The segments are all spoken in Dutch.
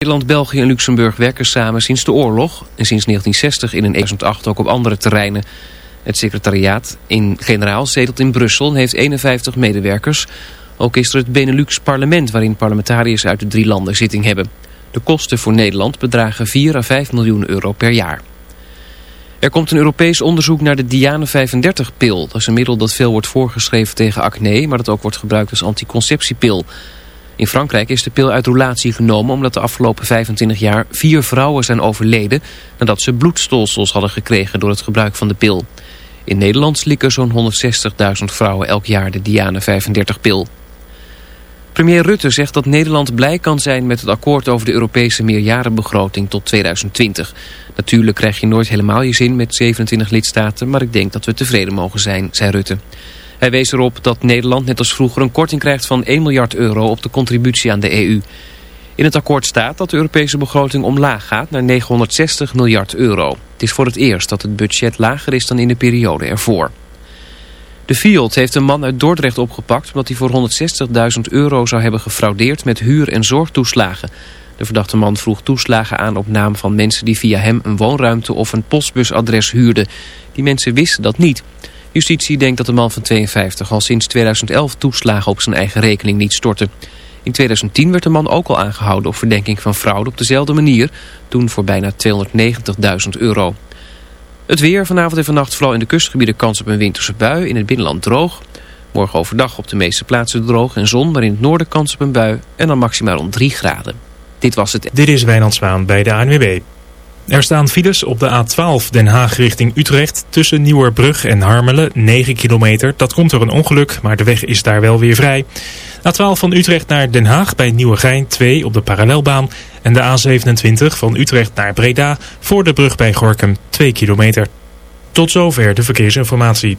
Nederland, België en Luxemburg werken samen sinds de oorlog en sinds 1960 in een 2008 ook op andere terreinen. Het secretariaat in generaal zetelt in Brussel en heeft 51 medewerkers. Ook is er het Benelux parlement waarin parlementariërs uit de drie landen zitting hebben. De kosten voor Nederland bedragen 4 à 5 miljoen euro per jaar. Er komt een Europees onderzoek naar de Diane 35-pil. Dat is een middel dat veel wordt voorgeschreven tegen acne, maar dat ook wordt gebruikt als anticonceptiepil. In Frankrijk is de pil uit roulatie genomen omdat de afgelopen 25 jaar vier vrouwen zijn overleden nadat ze bloedstolsels hadden gekregen door het gebruik van de pil. In Nederland slikken zo'n 160.000 vrouwen elk jaar de Diane 35-pil. Premier Rutte zegt dat Nederland blij kan zijn met het akkoord over de Europese meerjarenbegroting tot 2020. Natuurlijk krijg je nooit helemaal je zin met 27 lidstaten, maar ik denk dat we tevreden mogen zijn, zei Rutte. Hij wees erop dat Nederland net als vroeger een korting krijgt van 1 miljard euro op de contributie aan de EU. In het akkoord staat dat de Europese begroting omlaag gaat naar 960 miljard euro. Het is voor het eerst dat het budget lager is dan in de periode ervoor. De Fiat heeft een man uit Dordrecht opgepakt omdat hij voor 160.000 euro zou hebben gefraudeerd met huur- en zorgtoeslagen. De verdachte man vroeg toeslagen aan op naam van mensen die via hem een woonruimte of een postbusadres huurden. Die mensen wisten dat niet. Justitie denkt dat de man van 52 al sinds 2011 toeslagen op zijn eigen rekening niet stortte. In 2010 werd de man ook al aangehouden op verdenking van fraude op dezelfde manier, toen voor bijna 290.000 euro. Het weer vanavond en vannacht vooral in de kustgebieden kans op een winterse bui, in het binnenland droog. Morgen overdag op de meeste plaatsen droog en zon, maar in het noorden kans op een bui en dan maximaal rond 3 graden. Dit was het. Dit is Wijnand Zwaan bij de ANWB. Er staan files op de A12 Den Haag richting Utrecht tussen Nieuwerbrug en Harmelen, 9 kilometer. Dat komt door een ongeluk, maar de weg is daar wel weer vrij. A12 van Utrecht naar Den Haag bij Nieuwegein 2 op de parallelbaan. En de A27 van Utrecht naar Breda voor de brug bij Gorkum 2 kilometer. Tot zover de verkeersinformatie.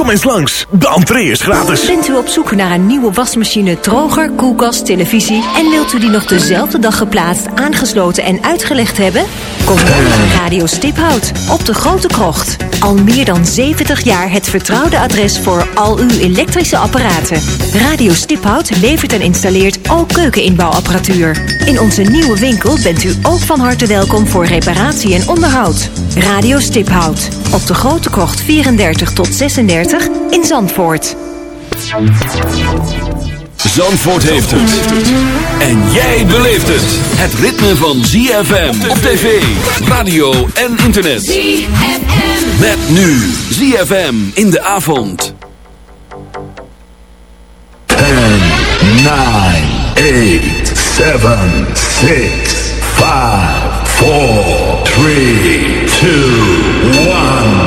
Kom eens langs, de entree is gratis. Bent u op zoek naar een nieuwe wasmachine, droger, koelkast, televisie... en wilt u die nog dezelfde dag geplaatst, aangesloten en uitgelegd hebben? Kom dan naar Radio Stiphout op de Grote Krocht. Al meer dan 70 jaar het vertrouwde adres voor al uw elektrische apparaten. Radio Stiphout levert en installeert ook keukeninbouwapparatuur. In onze nieuwe winkel bent u ook van harte welkom voor reparatie en onderhoud. Radio Stiphout op de Grote Krocht 34 tot 36 in Zandvoort. Zandvoort heeft het. En jij beleeft het. Het ritme van ZFM op tv, radio en internet. ZFM. Met nu ZFM in de avond. 10, 9, 8, 7, 6, 5, 4, 3, 2, 1.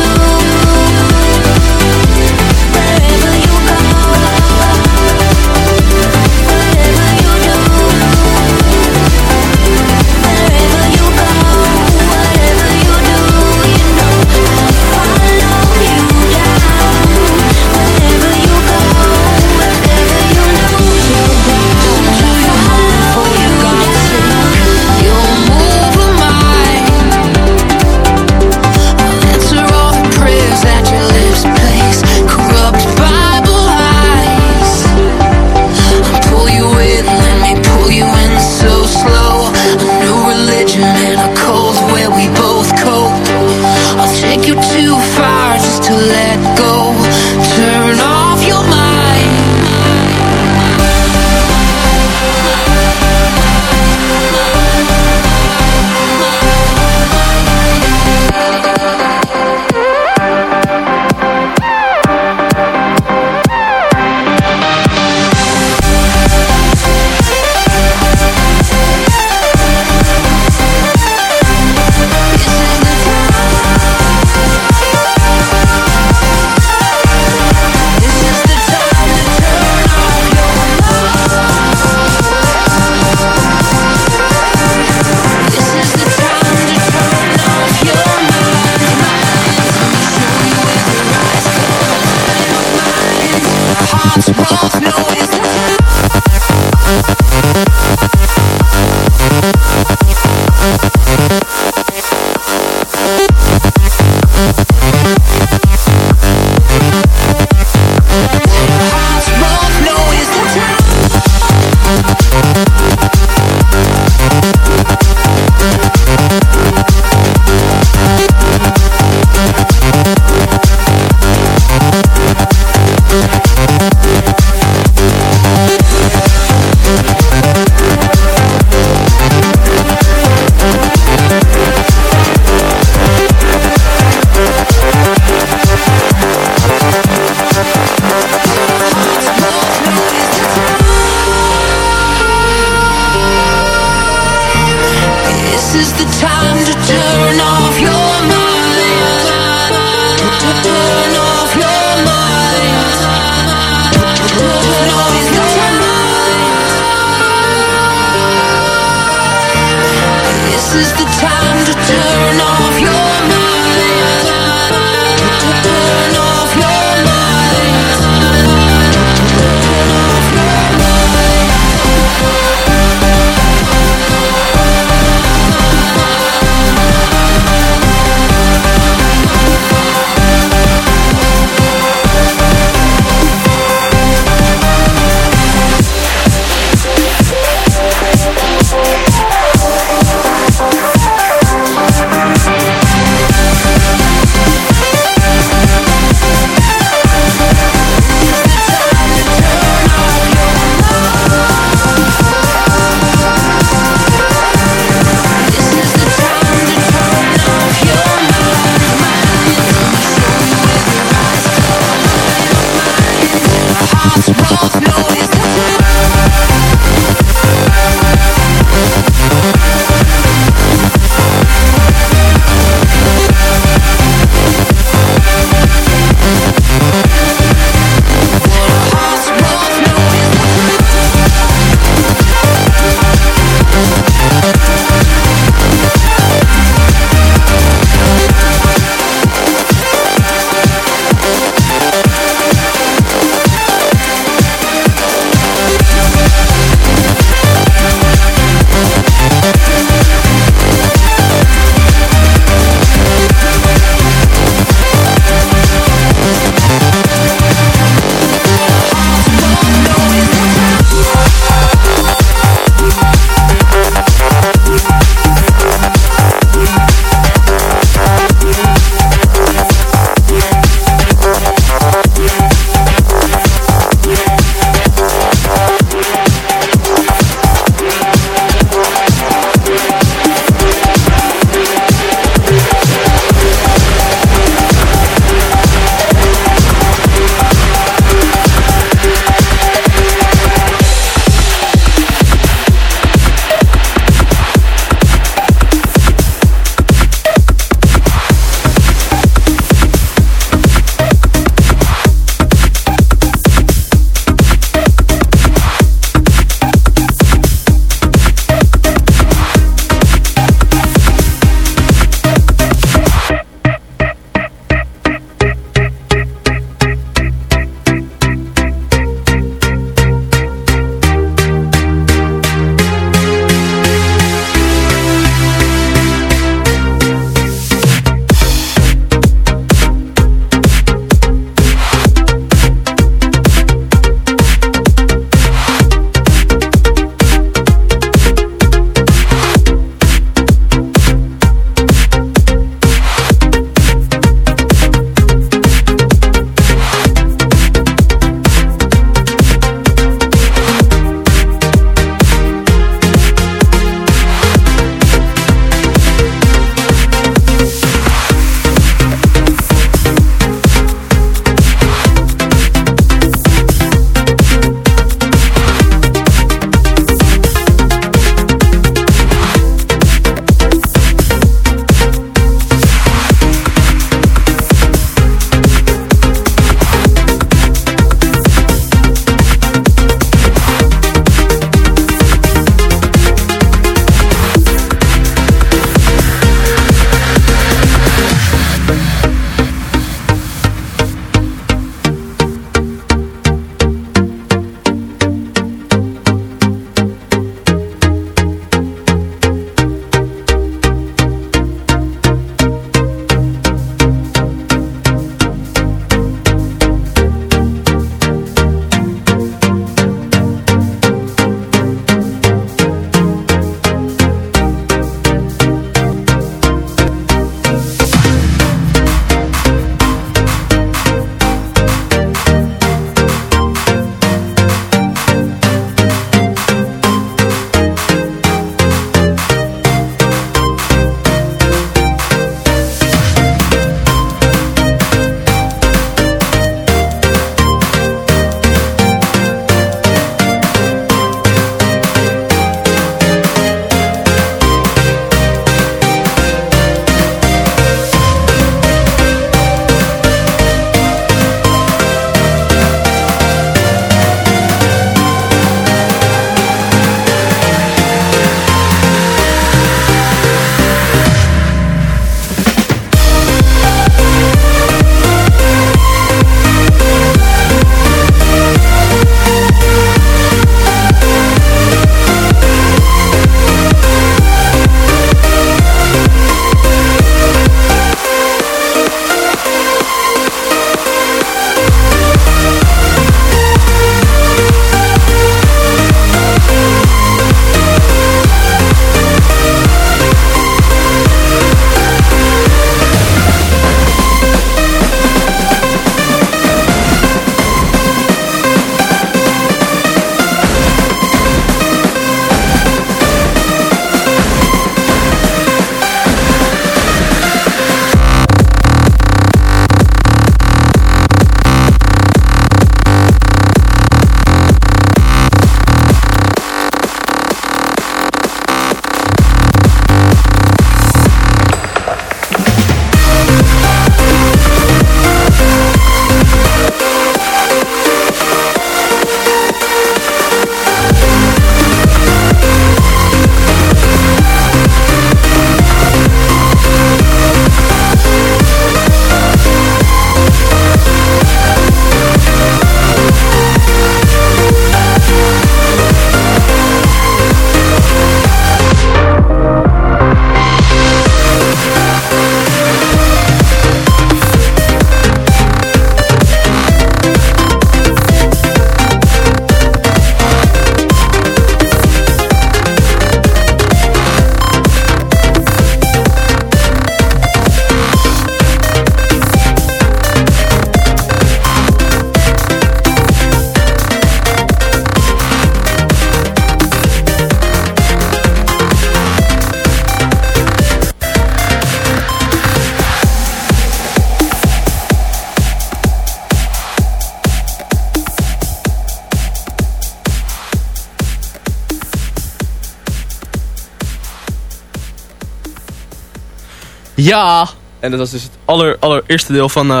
Ja, en dat was dus het aller, allereerste deel van eh,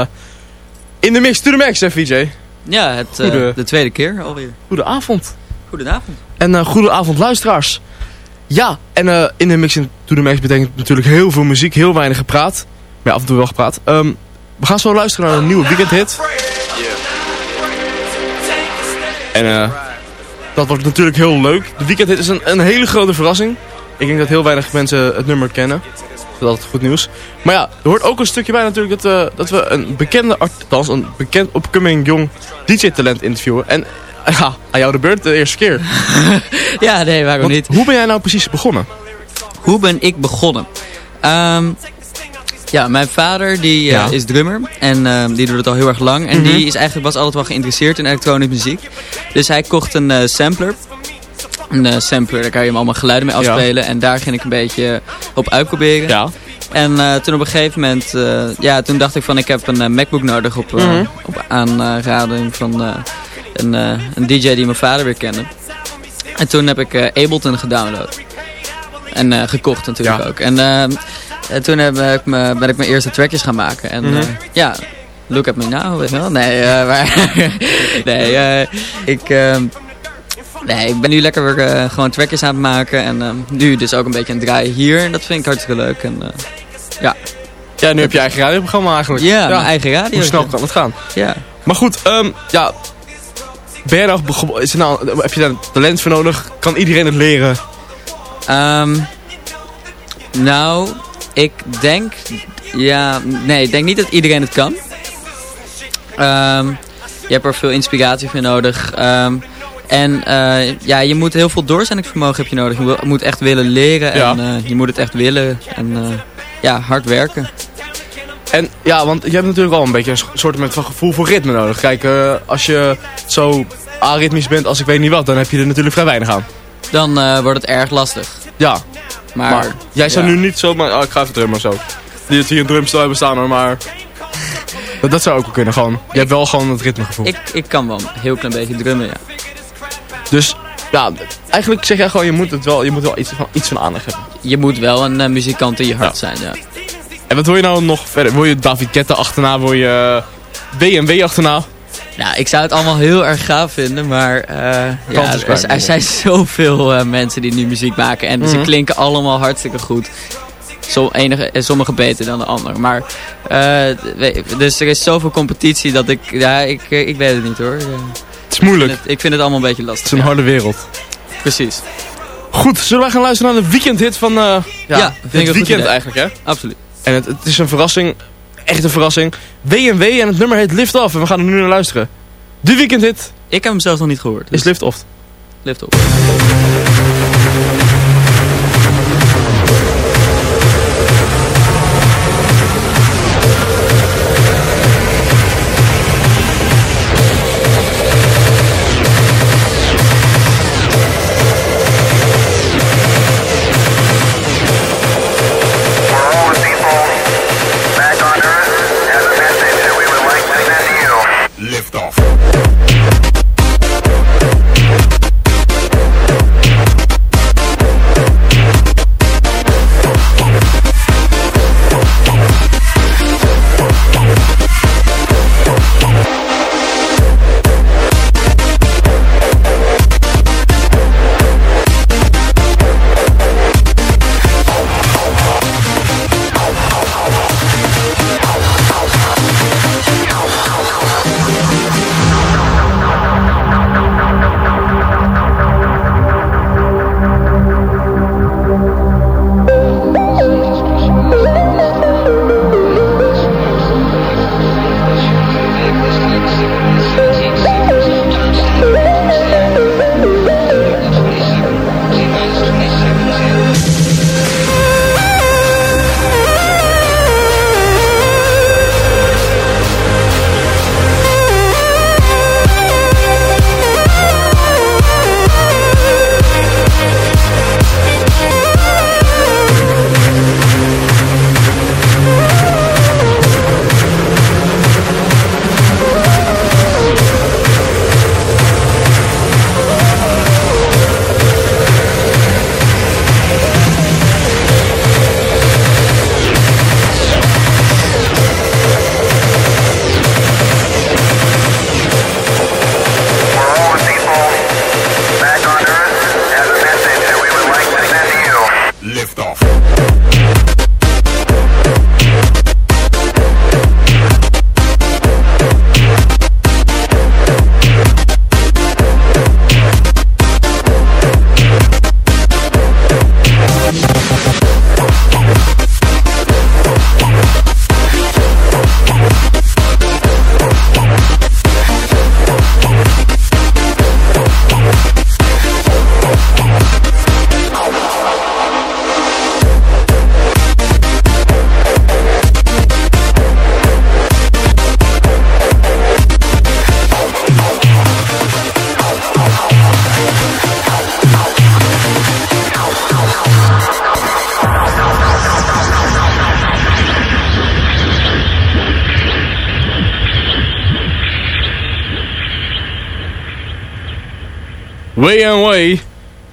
In de Mix to the Max, hè VJ? Ja, het, eh, Goede- de tweede keer alweer. Goedenavond. Goedenavond. En uh, goedenavond luisteraars. Ja, en eh, In de Mix to the Max betekent natuurlijk heel veel muziek, heel weinig gepraat. Maar ja, af en toe wel gepraat. Ehm, we gaan zo luisteren naar een nieuwe weekendhit. En eh, dat wordt natuurlijk heel leuk. De weekendhit is een, een hele grote verrassing. Ik denk dat heel weinig mensen het nummer kennen. Dat is altijd goed nieuws. Maar ja, er hoort ook een stukje bij natuurlijk dat, we dat we een bekende artiest, een bekend upcoming jong DJ-talent interviewen. En ja, aan jou de beurt de eerste keer. Ja, nee, waarom Want niet? Hoe ben jij nou precies begonnen? Hoe ben ik begonnen? Ehm, ja, mijn vader die, eh, Ja. is drummer en ehm, die doet het al heel erg lang. En Mhm. die is eigenlijk was altijd wel geïnteresseerd in elektronische muziek. Dus hij kocht een eh, sampler. Een eh, sampler, daar kan je hem allemaal geluiden mee Ja. afspelen. En daar ging ik een beetje op uitproberen. Ja. En eh, toen op een gegeven moment, eh, ja, toen dacht ik van ik heb een eh, MacBook nodig op, eh, op aanrading van eh, een, eh, een DJ die mijn vader weer kende. En toen heb ik eh, Ableton gedownload. En eh, gekocht natuurlijk Ja. ook. En, eh, en toen heb ik me, ben ik mijn eerste trackjes gaan maken. En Mhm. eh, ja, look at me now, weet je wel. Nee, eh, maar, nee eh, ik... Nee, ik ben nu lekker weer eh, gewoon trackjes aan het maken. En eh, nu dus ook een beetje aan het draaien hier. En dat vind ik hartstikke leuk. En, eh, ja. Ja, nu heb je eigen radioprogramma eigenlijk. Ja, mijn eigen radio. Hoe snel kan het gaan? Ja. Maar goed, ehm, ja. Ben jij nou, is er nou, heb je daar talent voor nodig? Kan iedereen het leren? Ehm, nou, ik denk... Ja, nee, ik denk niet dat iedereen het kan. Ehm, je hebt er veel inspiratie voor nodig. Ehm, en eh, ja, je moet heel veel doorzettingsvermogen heb je nodig. Je moet echt willen leren en Ja. eh, je moet het echt willen. En eh, ja, hard werken. En ja, want je hebt natuurlijk al een beetje een soort van gevoel voor ritme nodig. Kijk, als je zo aritmisch bent als ik weet niet wat, dan heb je er natuurlijk vrij weinig aan. Dan wordt het erg lastig. Ja, Maar, maar, jij zou ja. nu niet zo, maar oh, ik ga even drummen zo. Die het hier een drumstel hebben staan hoor, maar... Dat, dat zou ook wel kunnen gewoon. Je hebt wel gewoon het ritmegevoel. Ik, ik kan wel een heel klein beetje drummen, ja. Dus ja, eigenlijk zeg jij gewoon, je moet, het wel, je moet wel iets van, iets van aandacht hebben. Je moet wel een eh, muzikant in je hart zijn, ja. En wat wil je nou nog verder? Wil je David Guetta achterna? Wil je eh, BMW achterna? Nou, ik zou het allemaal heel erg gaaf vinden, maar eh, ja, er, er zijn zoveel mensen die nu muziek maken en ze Mhm. klinken allemaal hartstikke goed. Som, enige, sommige beter dan de ander, maar dus er is zoveel competitie dat ik, ja, ik, ik weet het niet hoor. Het is moeilijk. Ik vind het, ik vind het allemaal een beetje lastig. Het is een harde wereld. Precies. Goed, zullen wij gaan luisteren naar de weekendhit van... eh ja, Ja, weekend eigenlijk, hè? Absoluut. En het, het is een verrassing. Echt een verrassing. W&W en het nummer heet Lift Off. En we gaan er nu naar luisteren. De weekendhit Ik heb hem zelfs nog niet gehoord. Dus is Lift Off. Lift off.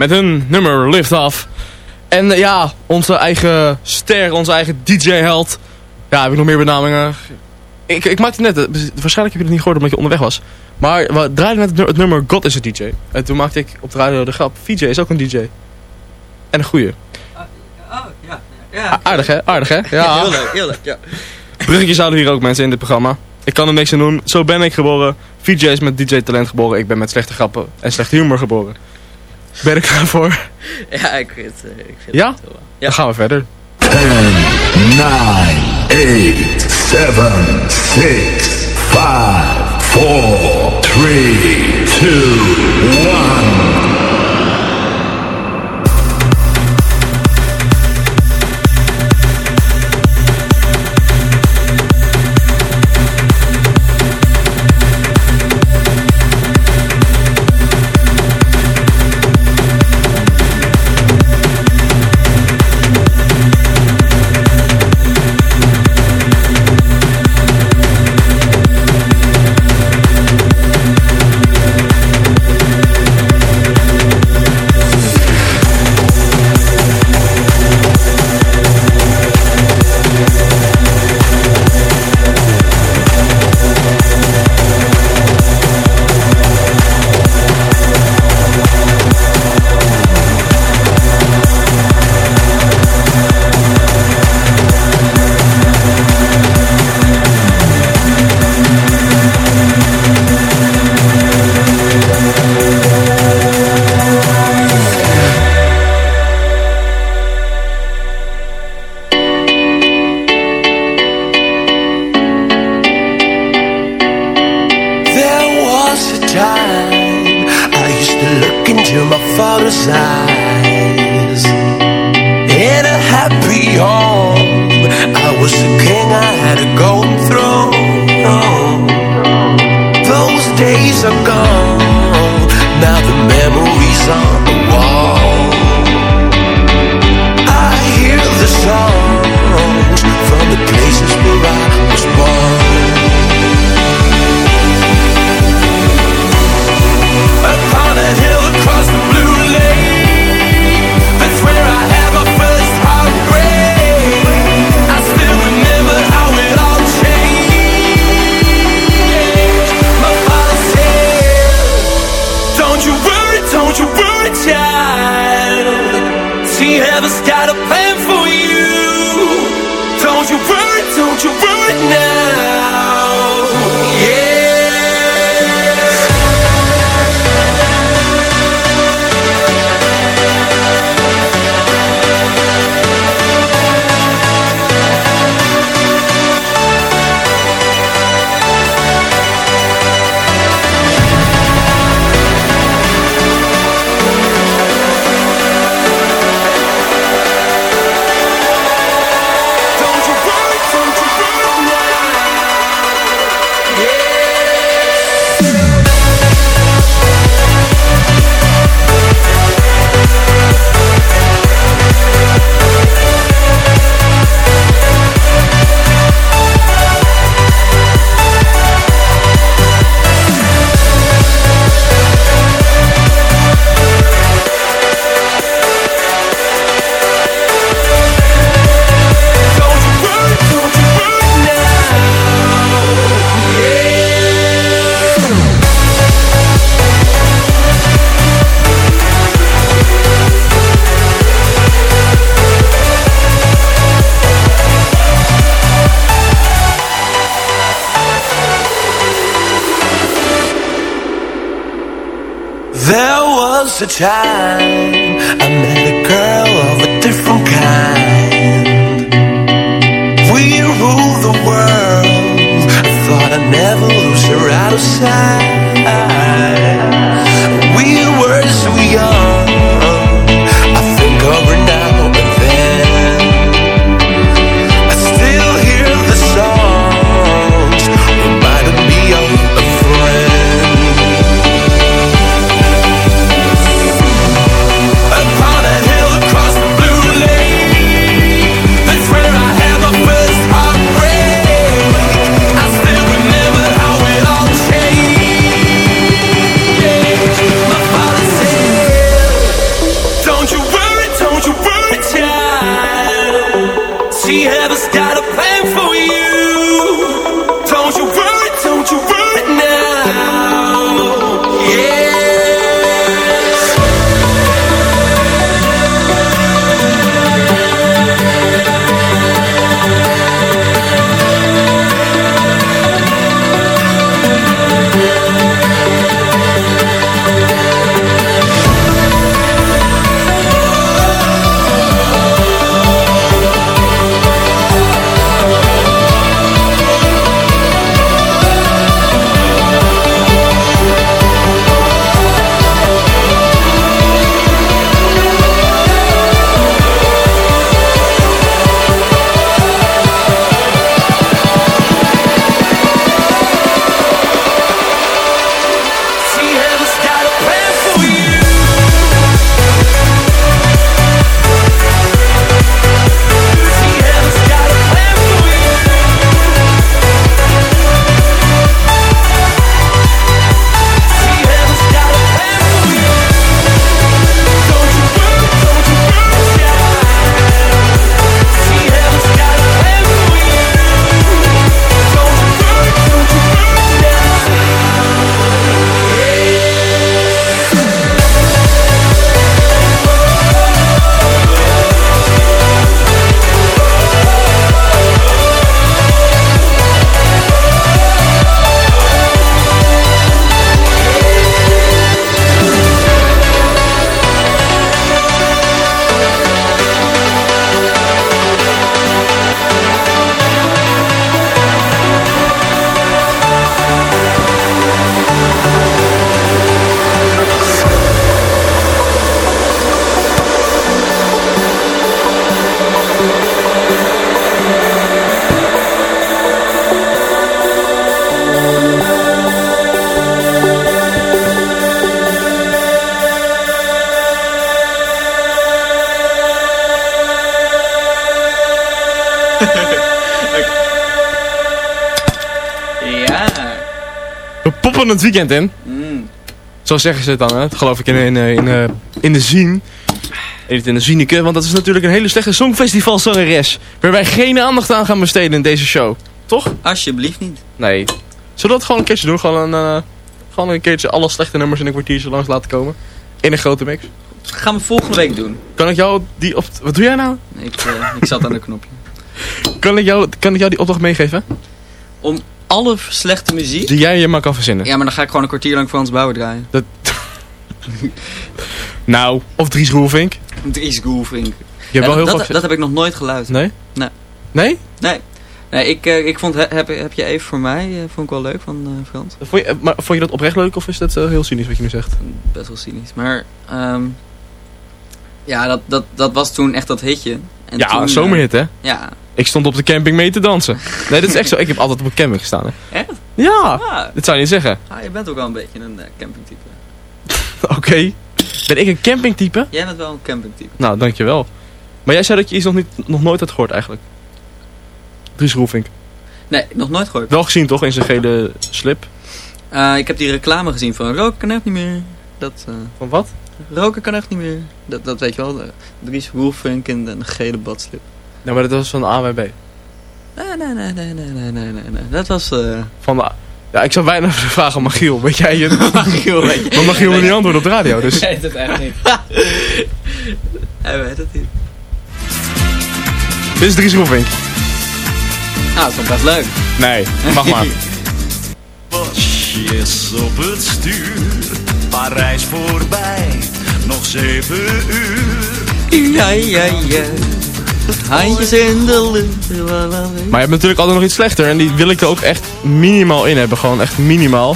Met hun nummer Lift Off. En eh, ja, onze eigen ster, onze eigen DJ-held. Ja, heb ik nog meer benamingen? Ik, ik maakte net, eh, waarschijnlijk heb je het niet gehoord omdat je onderweg was. Maar we draaiden net het nu- het nummer God is a DJ. En toen maakte ik op de radio de grap, VJ is ook een DJ. En een goeie. Oh, ja. A- Aardig hè, aardig hè? Ja. Heel leuk, heel leuk, ja. Bruggetjes houden hier ook mensen in dit programma. Ik kan er niks aan doen. Zo ben ik geboren. VJ is met DJ-talent geboren. Ik ben met slechte grappen en slechte humor geboren. Ben ik daarvoor? Ja, ik vind, eh, ik vind Ja? het wel. Dan gaan we verder. 10, 9, 8, 7, 6, 5, 4, 3, 2, 1. Het weekend in. Mm. Zo zeggen ze het dan, hè? Dat geloof ik in, in, in, in, in de zien. En niet in de Zieneke, want dat is natuurlijk een hele slechte songfestivalzangeres. Waar wij geen aandacht aan gaan besteden in deze show. Toch? Alsjeblieft niet. Nee. Zullen we dat gewoon een keertje doen? Gewoon een, eh, gewoon een keertje alle slechte nummers in een kwartiertje langs laten komen. In een grote mix. Dat gaan we volgende week doen. Kan ik jou die op... Wat doe jij nou? Ik, eh, ik zat aan de knopje. Kan ik jou, kan ik jou die opdracht meegeven? Alle slechte muziek... Die jij je maar kan verzinnen. Ja, maar dan ga ik gewoon een kwartier lang Frans Bauer draaien. Dat... nou, of Dries Roelvink. Dries Goelvink. Je hebt wel heel dat, dat heb ik nog nooit geluisterd. Nee? Nee. Nee? Nee. Nee, ik, eh, ik vond, he- heb, heb je even voor mij, eh, vond ik wel leuk van eh, Frans. Vond je, maar vond je dat oprecht leuk of is dat heel cynisch wat je nu zegt? Best wel cynisch. Maar, ehm, ja, dat, dat, dat was toen echt dat hitje. En ja, toen, eh, zomerhit hè? ja. Ik stond op de camping mee te dansen. Nee, dat is echt zo. Ik heb altijd op een camping gestaan hè. Echt? Ja, Ah, dat zou je niet zeggen. ah, je bent ook wel een beetje een eh, campingtype. Oké. Ben ik een campingtype? Jij bent wel een campingtype. Nou, dankjewel. Maar jij zei dat je iets nog, niet, nog nooit had gehoord eigenlijk. Dries Roelvink. Nee, nog nooit gehoord. Wel gezien toch, in zijn gele slip. Eh, ik heb die reclame gezien van roken kan echt niet meer. Dat, eh, Van wat? roken kan echt niet meer. Dat, dat weet je wel. Eh, Dries Roelfunk en een gele badslip. Nou, maar dat was van de AWB. Nee, nee, nee, nee, nee, nee, nee, nee. Dat was... Uh... Van de... Ja, ik zou bijna vragen aan Magiel. Weet jij je... Magiel, weet je. Maar Magiel wil niet antwoorden op de radio, dus... Hij weet het echt niet. Hij weet het niet. Dit is Dries Ah, Nou, dat is best leuk. Nee, mag maar. Pasjes op het stuur Parijs voorbij, nog zeven uur. Ja, ja, ja. Handjes in de lucht. Maar je hebt natuurlijk altijd nog iets slechter. En die wil ik er ook echt minimaal in hebben. Gewoon echt minimaal.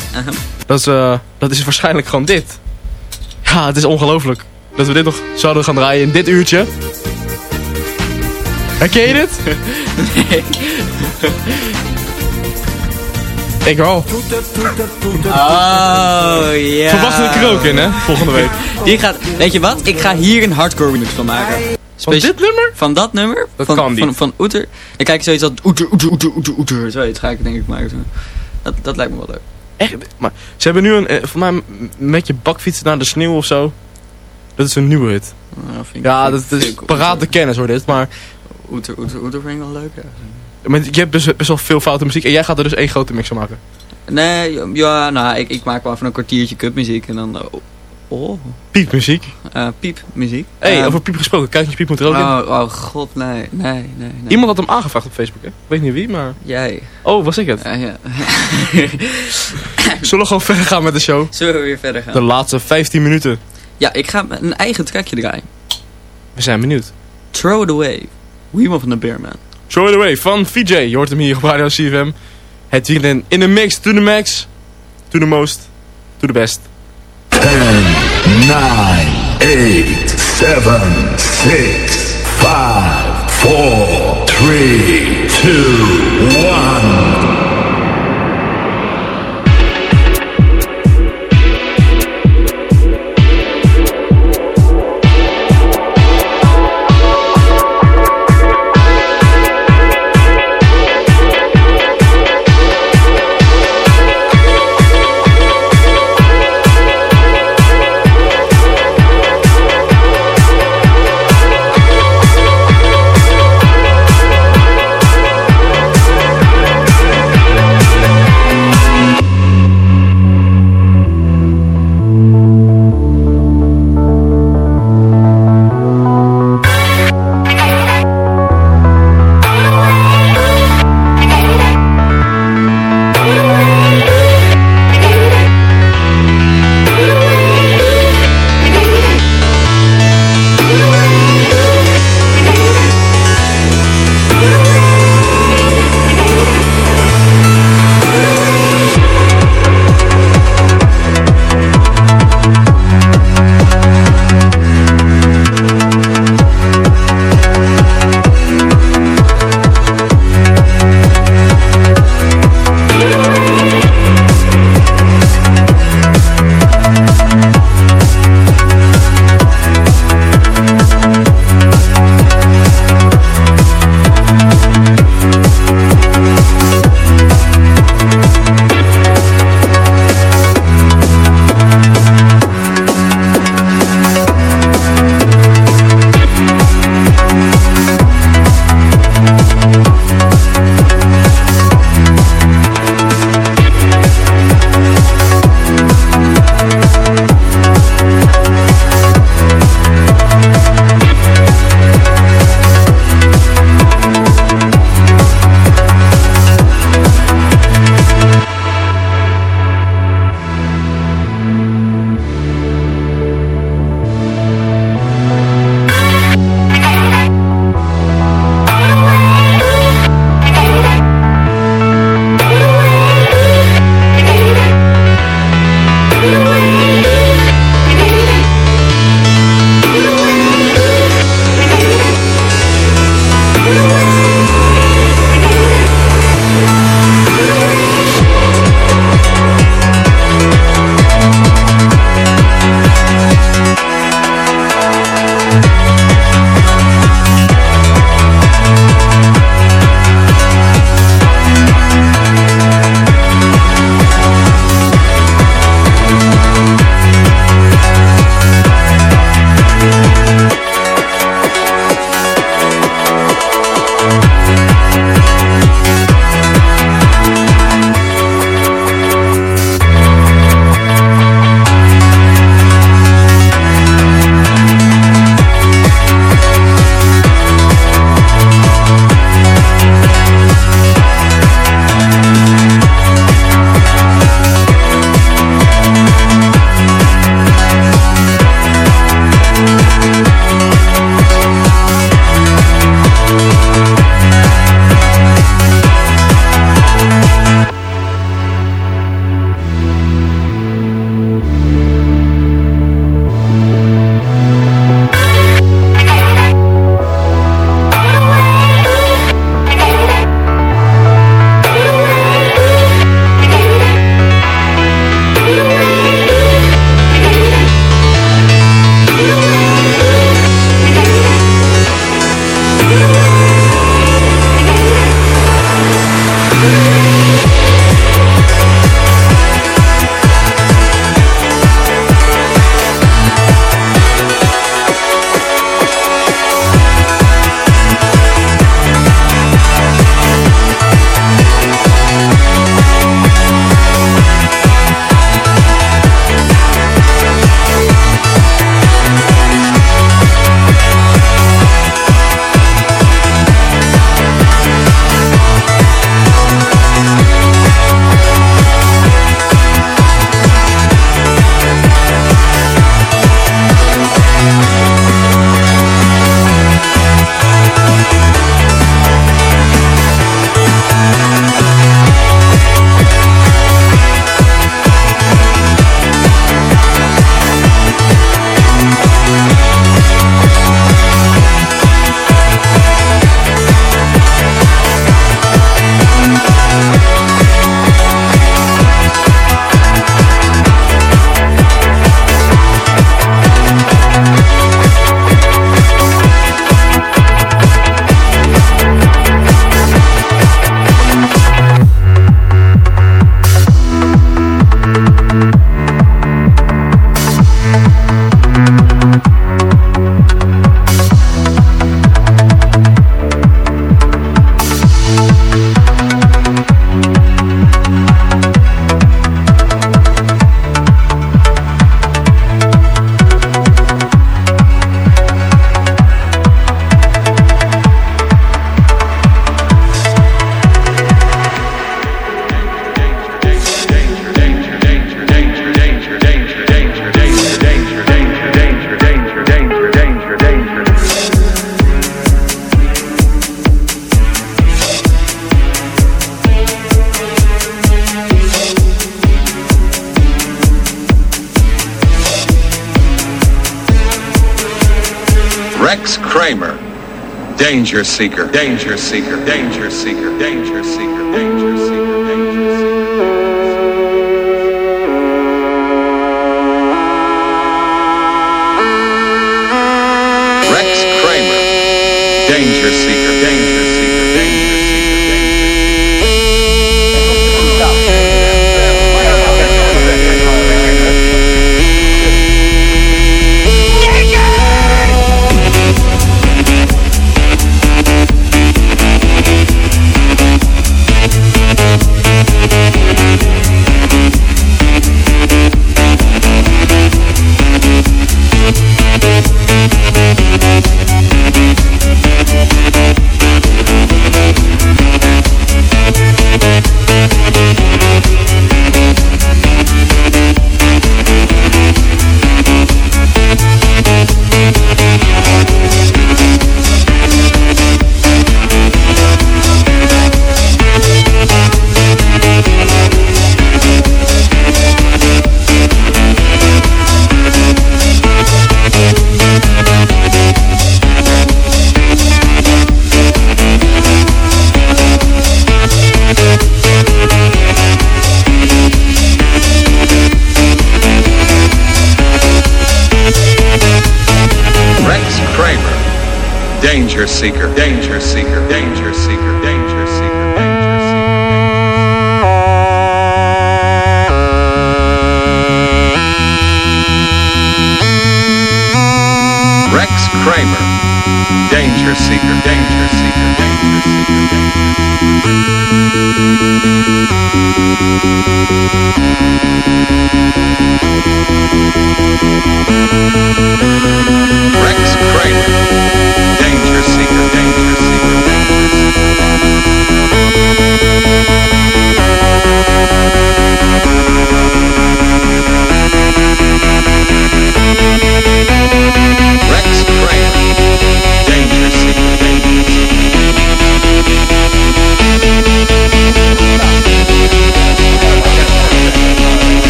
Dat is, eh, dat is waarschijnlijk gewoon dit. Ja, het is ongelooflijk. Dat we dit nog zouden gaan draaien in dit uurtje. Herken je dit? Nee. Ik wel. Oh, ja. Verwacht ik er ook in, hè? Volgende week. Die gaat, weet je wat? Ik ga hier een hardcore remix van maken. Van dit nummer? Van dat nummer? Dat van, kan niet. Van, van Oeter. Dan kijk ik zoiets als Oeter, Oeter, Oeter, Oeter, Oeter. Zoiets ga ik denk ik maken. Dat, dat lijkt me wel leuk. Echt? Maar ze hebben nu een, eh, voor mij met je bakfiets naar de sneeuw of zo. Dat is een nieuwe hit. Nou, vind ik- Ja, dat, ik- is ik parate kennis hoor dit. Maar Oeter, Oeter, Oeter vind ik wel leuk. Ja. Maar je hebt dus best wel veel foute muziek en jij gaat er dus één grote mix van maken. Nee, ja, nou, ik, ik maak wel even een kwartiertje cupmuziek en dan... oh, oh. Piepmuziek. Eh, piepmuziek. Hé, Ehm, over piep gesproken. Kuikentje piep moet er ook in. oh, oh god, nee, nee, nee. nee. Iemand had hem aangevraagd op Facebook, hè? Ik weet niet wie, maar... Jij. Oh, was ik het? Ja, ja. Zullen we gewoon verder gaan met de show? Zullen we weer verder gaan? De laatste 15 minuten. Ja, ik ga een eigen trackje draaien. We zijn benieuwd. Throw It Away. Weeman van de Bearman. Throw it away van VJ. Je hoort hem hier op Radio CFM. Het weekend in de mix. To the max. To the most. To the best. 10, 9, 8, 7, 6, 5, 4, 3, 2, 1. danger seeker, danger seeker, danger seeker, danger seeker, danger.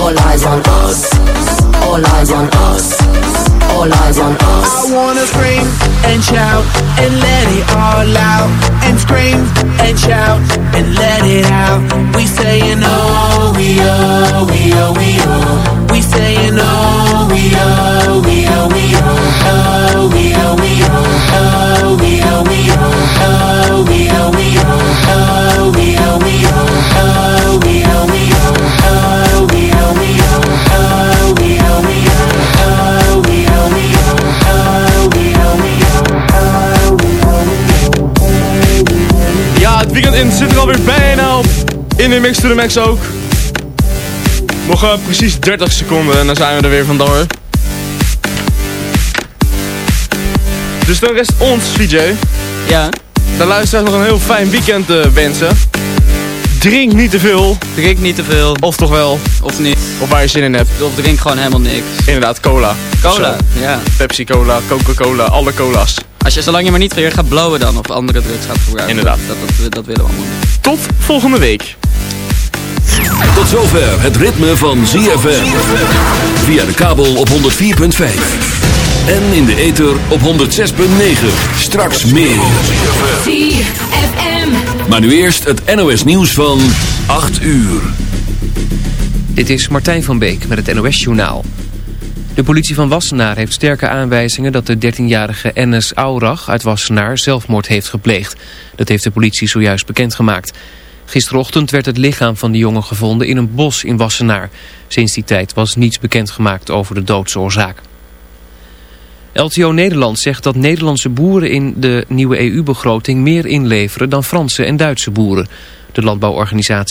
all eyes on us. All eyes on us. All eyes on us. I wanna scream and shout and let it all out. And scream and shout and let it out. We saying oh, we oh, we oh, we oh. We saying oh, we oh, we oh, we oh. Oh, we oh, we oh. Oh, we oh, we oh. Weekend in zit er alweer bijna op. In de mix to the max ook. Nog eh, precies 30 seconden en dan zijn we er weer vandoor. Dus dan rest ons, VJ. Ja. De luisteraars nog een heel fijn weekend te wensen. Drink niet te veel. Drink niet te veel. Of toch wel. Of niet. Of waar je zin in hebt. Of drink gewoon helemaal niks. Inderdaad, cola. Cola, ja. Pepsi Cola, Coca-Cola, alle cola's. Als je, zolang je maar niet weer gaat blowen dan, of andere drugs gaat gebruiken. Inderdaad. Dat, dat, dat willen we allemaal niet. Tot volgende week. Tot zover het ritme van ZFM. Via de kabel op 104.5. En in de ether op 106.9. Straks meer. Maar nu eerst het NOS nieuws van 8 uur. Dit is Martijn van Beek met het NOS-journaal. De politie van Wassenaar heeft sterke aanwijzingen dat de 13-jarige Enes Aurach uit Wassenaar zelfmoord heeft gepleegd. Dat heeft de politie zojuist bekendgemaakt. Gisterochtend werd het lichaam van de jongen gevonden in een bos in Wassenaar. Sinds die tijd was niets bekendgemaakt over de doodsoorzaak. LTO Nederland zegt dat Nederlandse boeren in de nieuwe EU-begroting meer inleveren dan Franse en Duitse boeren. De landbouworganisatie